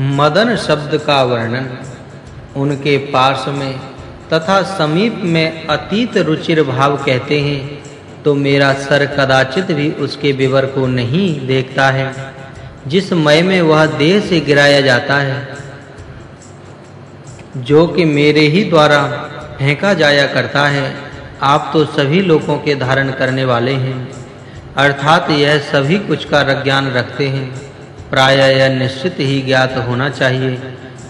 मदन शब्द का वर्णन, उनके पास में तथा समीप में अतीत रुचिर भाव कहते हैं तो मेरा सर कदाचित भी उसके विवर को नहीं देखता है, जिस मय में वह देह से गिराया जाता है। जो कि मेरे ही द्वारा फेंका जाया करता है, आप तो सभी लोगों के धारण करने वाले हैं, अर्थात यह सभी कुछ का ज्ञान रखते हैं। प्राय यह निश्चित ही ज्ञात होना चाहिए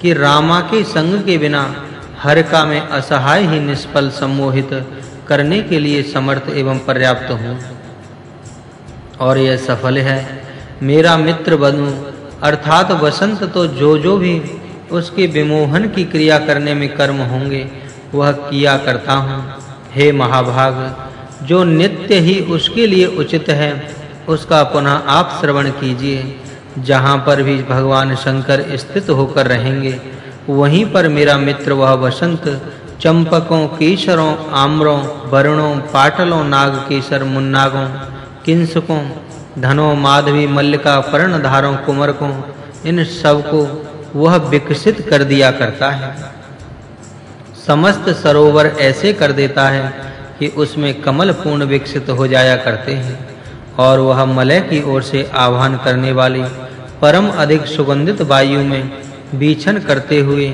कि रामा के संग के बिना हर का में असहाय ही निष्फल सम्मोहित करने के लिए समर्थ एवं पर्याप्त हूँ। और यह सफल है। मेरा मित्र बनूं, अर्थात वसंत तो जो जो भी उसके विमोहन की क्रिया करने में कर्म होंगे, वह किया करता हूँ। हे महाभाग, जो नित्य ही उसके लिए उचित है, उसका पुनः आप श्रवण कीजिए। जहाँ पर भी भगवान शंकर स्थित होकर रहेंगे, वहीं पर मेरा मित्र वह वसंत, चंपकों, केशरों, आम्रों, वरुणों, पाटलों नाग केसर मुन्नागों, किंसकों, धनों, माधवी, मल्लिका, पर्णधारों, कुमरकों, इन सबको वह विकसित कर दिया करता है। समस्त सरोवर ऐसे कर देता है कि उसमें कमल पूर्ण विकसित हो जाया करते हैं। और वह मलय की ओर से आह्वान करने वाली परम अधिक सुगंधित वायु में बीछन करते हुए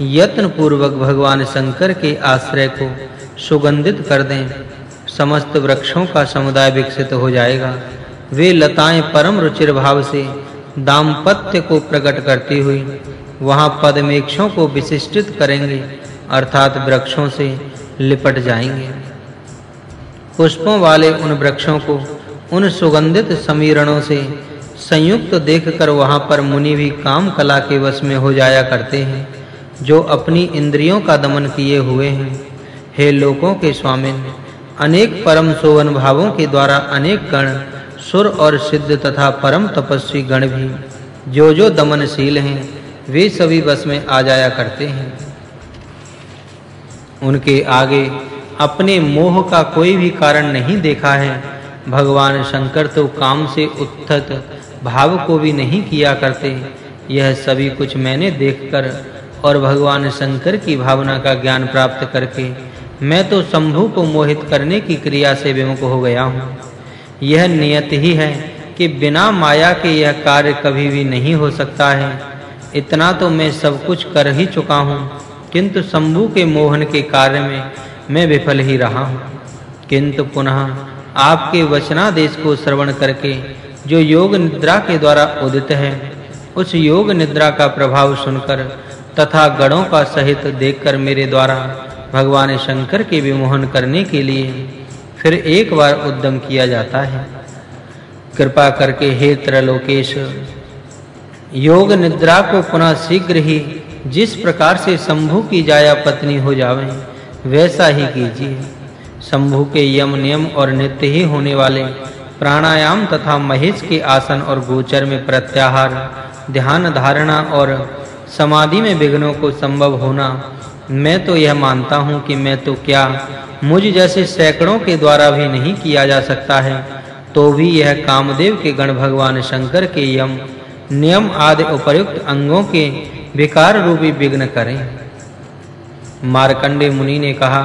यत्न पूर्वक भगवान शंकर के आश्रय को सुगंधित कर दें। समस्त वृक्षों का समुदाय विकसित हो जाएगा। वे लताएँ परम रुचिर भाव से दाम्पत्य को प्रकट करती हुई वहाँ पदमेक्षों को विशिष्टित करेंगे, अर्थात वृक्षों से लिपट जाएँगे। पुष्पों वाले उन वृक्षों को उन सुगंधित समीरणों से संयुक्त देखकर वहाँ पर मुनि भी काम कला के वश में हो जाया करते हैं, जो अपनी इंद्रियों का दमन किए हुए हैं। हे लोकों के स्वामी अनेक परम सोवन भावों के द्वारा अनेक गण, सुर और सिद्ध तथा परम तपस्वी गण भी जो जो दमनशील हैं, वे सभी बस में आ जाया करते हैं। उनके आगे अपने मोह का कोई भी कारण नहीं देखा है भगवान शंकर तो काम से उत्थत, भाव को भी नहीं किया करते। यह सभी कुछ मैंने देखकर और भगवान शंकर की भावना का ज्ञान प्राप्त करके मैं तो शंभु को मोहित करने की क्रिया से विमुख हो गया हूँ। यह नियत ही है कि बिना माया के यह कार्य कभी भी नहीं हो सकता है। इतना तो मैं सब कुछ कर ही चुका हूँ, किंतु शंभु के मोहन के कार्य में मैं विफल ही रहा हूँ। किंतु पुनः आपके वचनादेश को श्रवण करके जो योग निद्रा के द्वारा उदित है, उस योग निद्रा का प्रभाव सुनकर तथा गणों का सहित देखकर मेरे द्वारा भगवान शंकर के विमोहन करने के लिए फिर एक बार उद्यम किया जाता है। कृपा करके हे त्रलोकेश, योग निद्रा को पुनः शीघ्र ही जिस प्रकार से शंभु की जाया पत्नी हो जावे, वैसा ही कीजिए। शंभु के यम नियम और नित्य ही होने वाले प्राणायाम तथा महेश के आसन और गोचर में प्रत्याहार, ध्यान धारणा और समाधि में विघ्नों को संभव होना। मैं तो यह मानता हूँ कि मैं तो क्या मुझ जैसे सैकड़ों के द्वारा भी नहीं किया जा सकता है तो भी यह कामदेव के गण भगवान शंकर के यम, नियम आदि उपयुक्त अंगों के विकार रूपी विघ्न करें। मार्कंडे मुनि ने कहा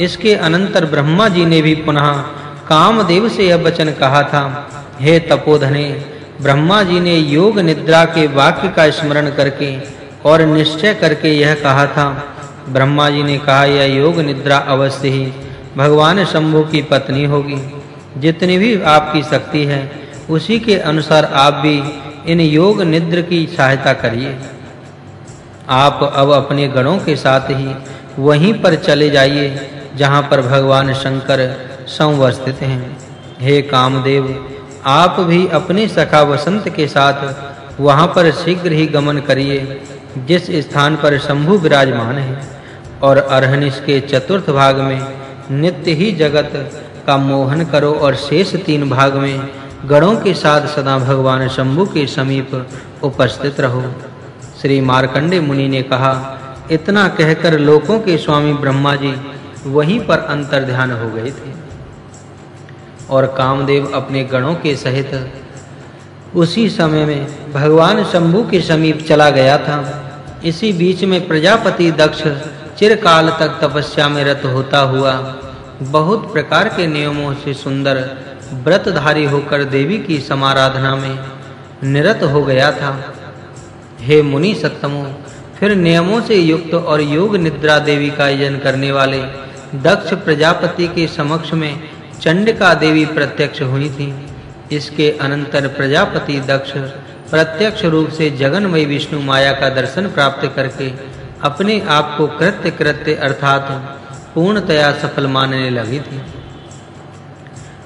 इसके अनंतर ब्रह्मा जी ने भी पुनः कामदेव से यह वचन कहा था, हे तपोधने, ब्रह्मा जी ने योग निद्रा के वाक्य का स्मरण करके और निश्चय करके यह कहा था, ब्रह्मा जी ने कहा, यह योग निद्रा अवश्य ही भगवान शंभु की पत्नी होगी। जितनी भी आपकी शक्ति है, उसी के अनुसार आप भी इन योग निद्र की सहायता करिए। आप अब अपने गणों के साथ ही वहीं पर चले जाइए। जहाँ पर भगवान शंकर संवस्थित हैं। हे कामदेव, आप भी अपने सखा वसंत के साथ वहाँ पर शीघ्र ही गमन करिए, जिस स्थान पर शंभु विराजमान है। और अरहनिश के चतुर्थ भाग में नित्य ही जगत का मोहन करो और शेष तीन भाग में गणों के साथ सदा भगवान शंभु के समीप उपस्थित रहो। श्री मार्कंडे मुनि ने कहा, इतना कहकर लोकों के स्वामी ब्रह्मा जी वहीं पर अंतर ध्यान हो गए थे। और कामदेव अपने गणों के सहित उसी समय में भगवान शंभु के समीप चला गया था। इसी बीच में प्रजापति दक्ष चिरकाल तक तपस्या में रत होता हुआ बहुत प्रकार के नियमों से सुंदर व्रतधारी होकर देवी की समाराधना में निरत हो गया था। हे मुनि सत्तमो फिर नियमों से युक्त और योग निद्रा देवी का यजन करने वाले दक्ष प्रजापति के समक्ष में चंडिका देवी प्रत्यक्ष हुई थी। इसके अनंतर प्रजापति दक्ष प्रत्यक्ष रूप से जगन्मयी विष्णु माया का दर्शन प्राप्त करके अपने आप को कृत्य कृत्य अर्थात पूर्णतया सफल मानने लगी थी।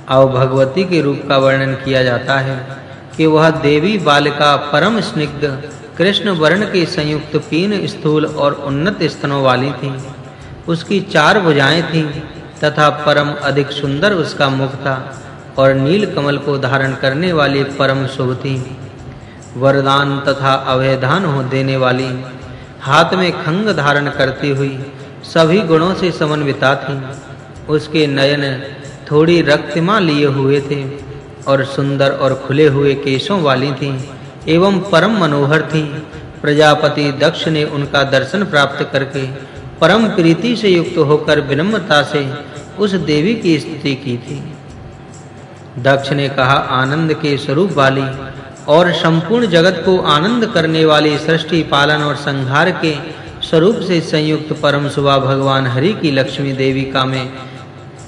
अब भगवती के रूप का वर्णन किया जाता है कि वह देवी बालिका परम स्निग्ध कृष्ण वर्ण के संयुक्त पीन स्थूल और उन्नत स्तनों वाली थी। उसकी चार भुजाएँ थीं तथा परम अधिक सुंदर उसका मुख था और नील कमल को धारण करने वाली परम शुभ थी। वरदान तथा अवैधान हो देने वाली, हाथ में खंग धारण करती हुई सभी गुणों से समन्विता थी। उसके नयन थोड़ी रक्तिमा लिए हुए थे और सुंदर और खुले हुए केशों वाली थी एवं परम मनोहर थी। प्रजापति दक्ष ने उनका दर्शन प्राप्त करके परम प्रीति से युक्त होकर विनम्रता से उस देवी की स्तुति की थी। दक्ष ने कहा, आनंद के स्वरूप वाली और संपूर्ण जगत को आनंद करने वाली सृष्टि पालन और संहार के स्वरूप से संयुक्त परम सुभा भगवान हरि की लक्ष्मी देवी का मैं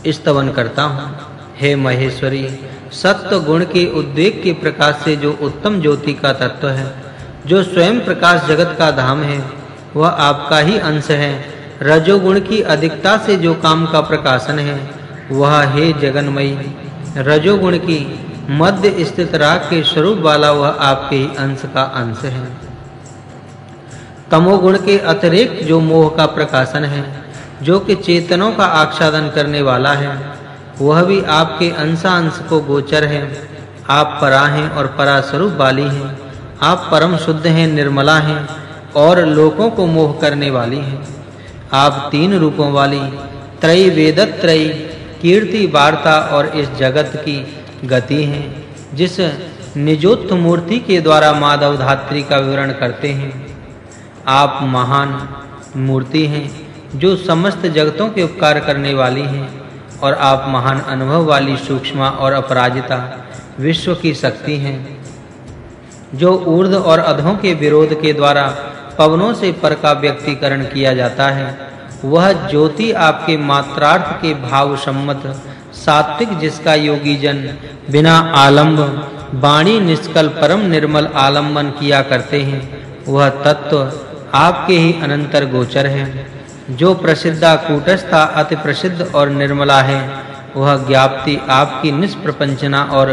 स्तवन करता हूँ। हे महेश्वरी, सत्व गुण के उद्वेग के प्रकाश से जो उत्तम ज्योति का तत्व है, जो स्वयं प्रकाश जगत का धाम है, वह आपका ही अंश है। रजोगुण की अधिकता से जो काम का प्रकाशन है, वह हे जगन्मयी, रजोगुण की मध्य स्थित राग के स्वरूप वाला वह आपके ही अंश का अंश है। तमोगुण के अतिरिक्त जो मोह का प्रकाशन है, जो कि चेतनों का आच्छादन करने वाला है, वह भी आपके अंशांश को गोचर है। आप परा हैं और परा स्वरूप वाली हैं। आप परम शुद्ध हैं, निर्मला हैं और लोगों को मोह करने वाली हैं। आप तीन रूपों वाली त्रय वेदत्रय कीर्ति वार्ता और इस जगत की गति है, जिस निजोत्थ मूर्ति के द्वारा माधव धात्री का विवरण करते हैं। आप महान मूर्ति हैं, जो समस्त जगतों के उपकार करने वाली हैं और आप महान अनुभव वाली सूक्ष्म और अपराजिता विश्व की शक्ति हैं, जो ऊर्ध और अधों के विरोध के द्वारा पवनों से पर का व्यक्तिकरण किया जाता है। वह ज्योति आपके मात्रार्थ के भाव सम्मत सात्विक जिसका योगी जन बिना आलंब वाणी निष्कल परम निर्मल आलंबन किया करते हैं, वह तत्व आपके ही अनंतर गोचर है। जो प्रसिद्धा कूटस्था अति प्रसिद्ध और निर्मला है, वह ज्ञाप्ति आपकी निष्प्रपंचना और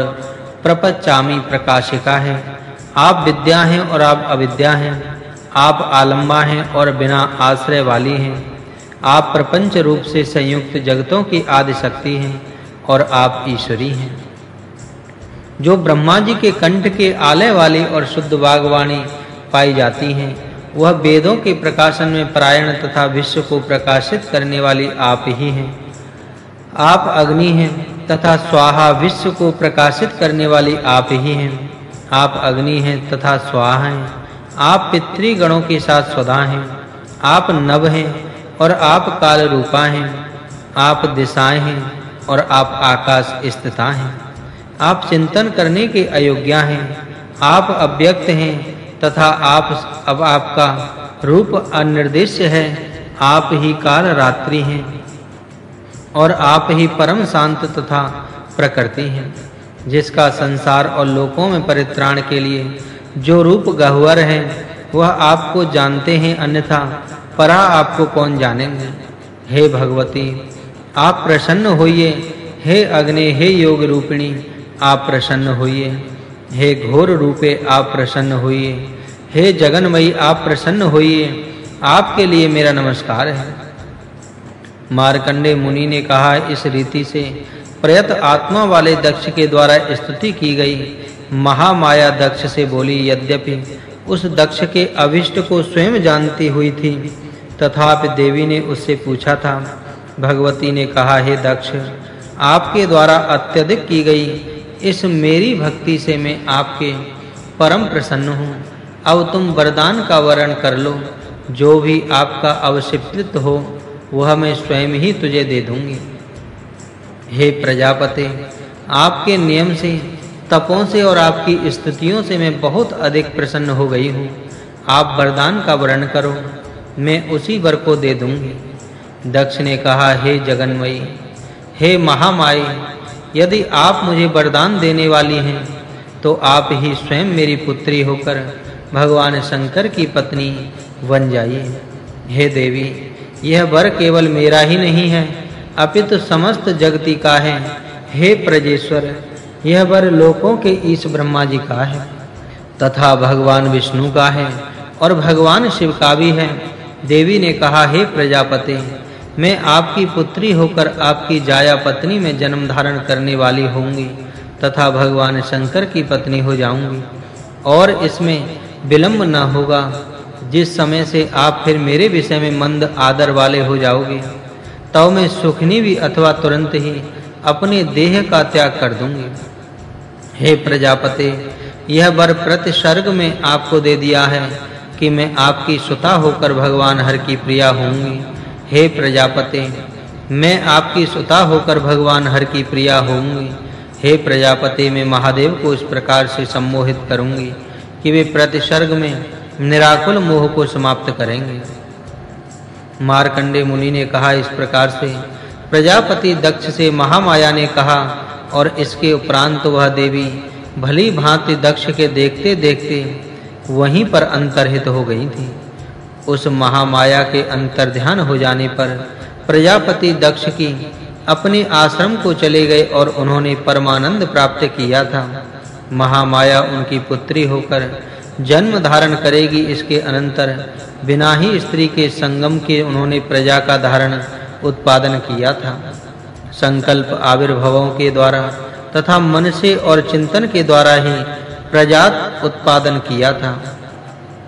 प्रपचामी प्रकाशिका है। आप विद्या हैं और आप अविद्या हैं। आप आलंबा हैं और बिना आश्रय वाली हैं। आप प्रपंच रूप से संयुक्त जगतों की आदि शक्ति हैं और आप ईश्वरी हैं। जो ब्रह्मा जी के कंठ के आलय वाली और शुद्ध वागवाणी पाई जाती हैं, वह वेदों के प्रकाशन में परायण तथा विश्व को प्रकाशित करने वाली आप ही हैं। आप अग्नि हैं तथा स्वाहा विश्व को प्रकाशित करने वाली आप ही हैं। आप अग्नि हैं तथा स्वाहा हैं। आप पितृगणों के साथ स्वधा हैं। आप नव हैं और आप काल रूपा हैं। आप दिशाएँ हैं और आप आकाश स्थिता हैं। आप चिंतन करने के अयोग्य हैं। आप अव्यक्त हैं तथा आप अब आपका रूप अनिर्देश्य है। आप ही काल रात्रि हैं और आप ही परम शांत तथा प्रकृति हैं, जिसका संसार और लोकों में परित्राण के लिए जो रूप गहवर है, वह आपको जानते हैं अन्यथा परा आपको कौन जानेंगे? हे भगवती, आप प्रसन्न होइए। हे अग्नि, हे योग रूपिणी, आप प्रसन्न होइए। हे घोर रूपे, आप प्रसन्न होइए। हे जगन्मयी, आप प्रसन्न होइए। आपके लिए मेरा नमस्कार है। मार्कंडे मुनि ने कहा, इस रीति से प्रयत आत्मा वाले दक्ष के द्वारा स्तुति की गई। महामाया दक्ष से बोली, यद्यपि उस दक्ष के अभिष्ट को स्वयं जानती हुई थी, तथापि देवी ने उससे पूछा था, भगवती ने कहा, हे दक्ष, आपके द्वारा अत्यधिक की गई इस मेरी भक्ति से मैं आपके परम प्रसन्न हूँ। अब तुम वरदान का वरण कर लो। जो भी आपका अवशिप्त हो, वह मैं स्वयं ही तुझे दे दूँगी। हे प्रजापति, आपके नियम से तपों से और आपकी स्तुतियों से मैं बहुत अधिक प्रसन्न हो गई हूँ। आप वरदान का वर्ण करो, मैं उसी वर को दे दूँगी। दक्ष ने कहा, हे जगन्मयी, हे महामाई, यदि आप मुझे वरदान देने वाली हैं तो आप ही स्वयं मेरी पुत्री होकर भगवान शंकर की पत्नी बन जाइए। हे देवी, यह वर केवल मेरा ही नहीं है, अपितु समस्त जगति का है। हे प्रजेश्वर यह वर लोकों के ईश ब्रह्मा जी का है। तथा भगवान विष्णु का है और भगवान शिव का भी है। देवी ने कहा, हे प्रजापति, मैं आपकी पुत्री होकर आपकी जाया पत्नी में जन्म धारण करने वाली होंगी तथा भगवान शंकर की पत्नी हो जाऊँगी। और इसमें विलंब न होगा। जिस समय से आप फिर मेरे विषय में मंद आदर वाले हो जाओगे, तब मैं सुखनी भी अथवा तुरंत ही अपने देह का त्याग कर दूँगी। हे प्रजापति, यह वर प्रतिसर्ग में आपको दे दिया है कि मैं आपकी सुता होकर भगवान हर की प्रिया होंगी हे प्रजापति, मैं आपकी सुता होकर भगवान हर की प्रिया होंगी हे प्रजापति, मैं महादेव को इस प्रकार से सम्मोहित करूँगी कि वे प्रति प्रतिसर्ग में निराकुल मोह को समाप्त करेंगे। मार्कंडे मुनि ने कहा इस प्रकार से, प्रजापति दक्ष से महामाया ने कहा और इसके उपरांत वह देवी भली भांति दक्ष के देखते देखते वहीं पर अंतर्हित हो गई थी। उस महामाया के अंतर्ध्यान हो जाने पर प्रजापति दक्ष की अपने आश्रम को चले गए और उन्होंने परमानंद प्राप्त किया था। महामाया उनकी पुत्री होकर जन्म धारण करेगी इसके अनंतर बिना ही स्त्री के संगम के उन्होंने प्रजा का धारण उत्पादन किया था। संकल्प आविर्भावों के द्वारा तथा मन से और चिंतन के द्वारा ही प्रजात उत्पादन किया था।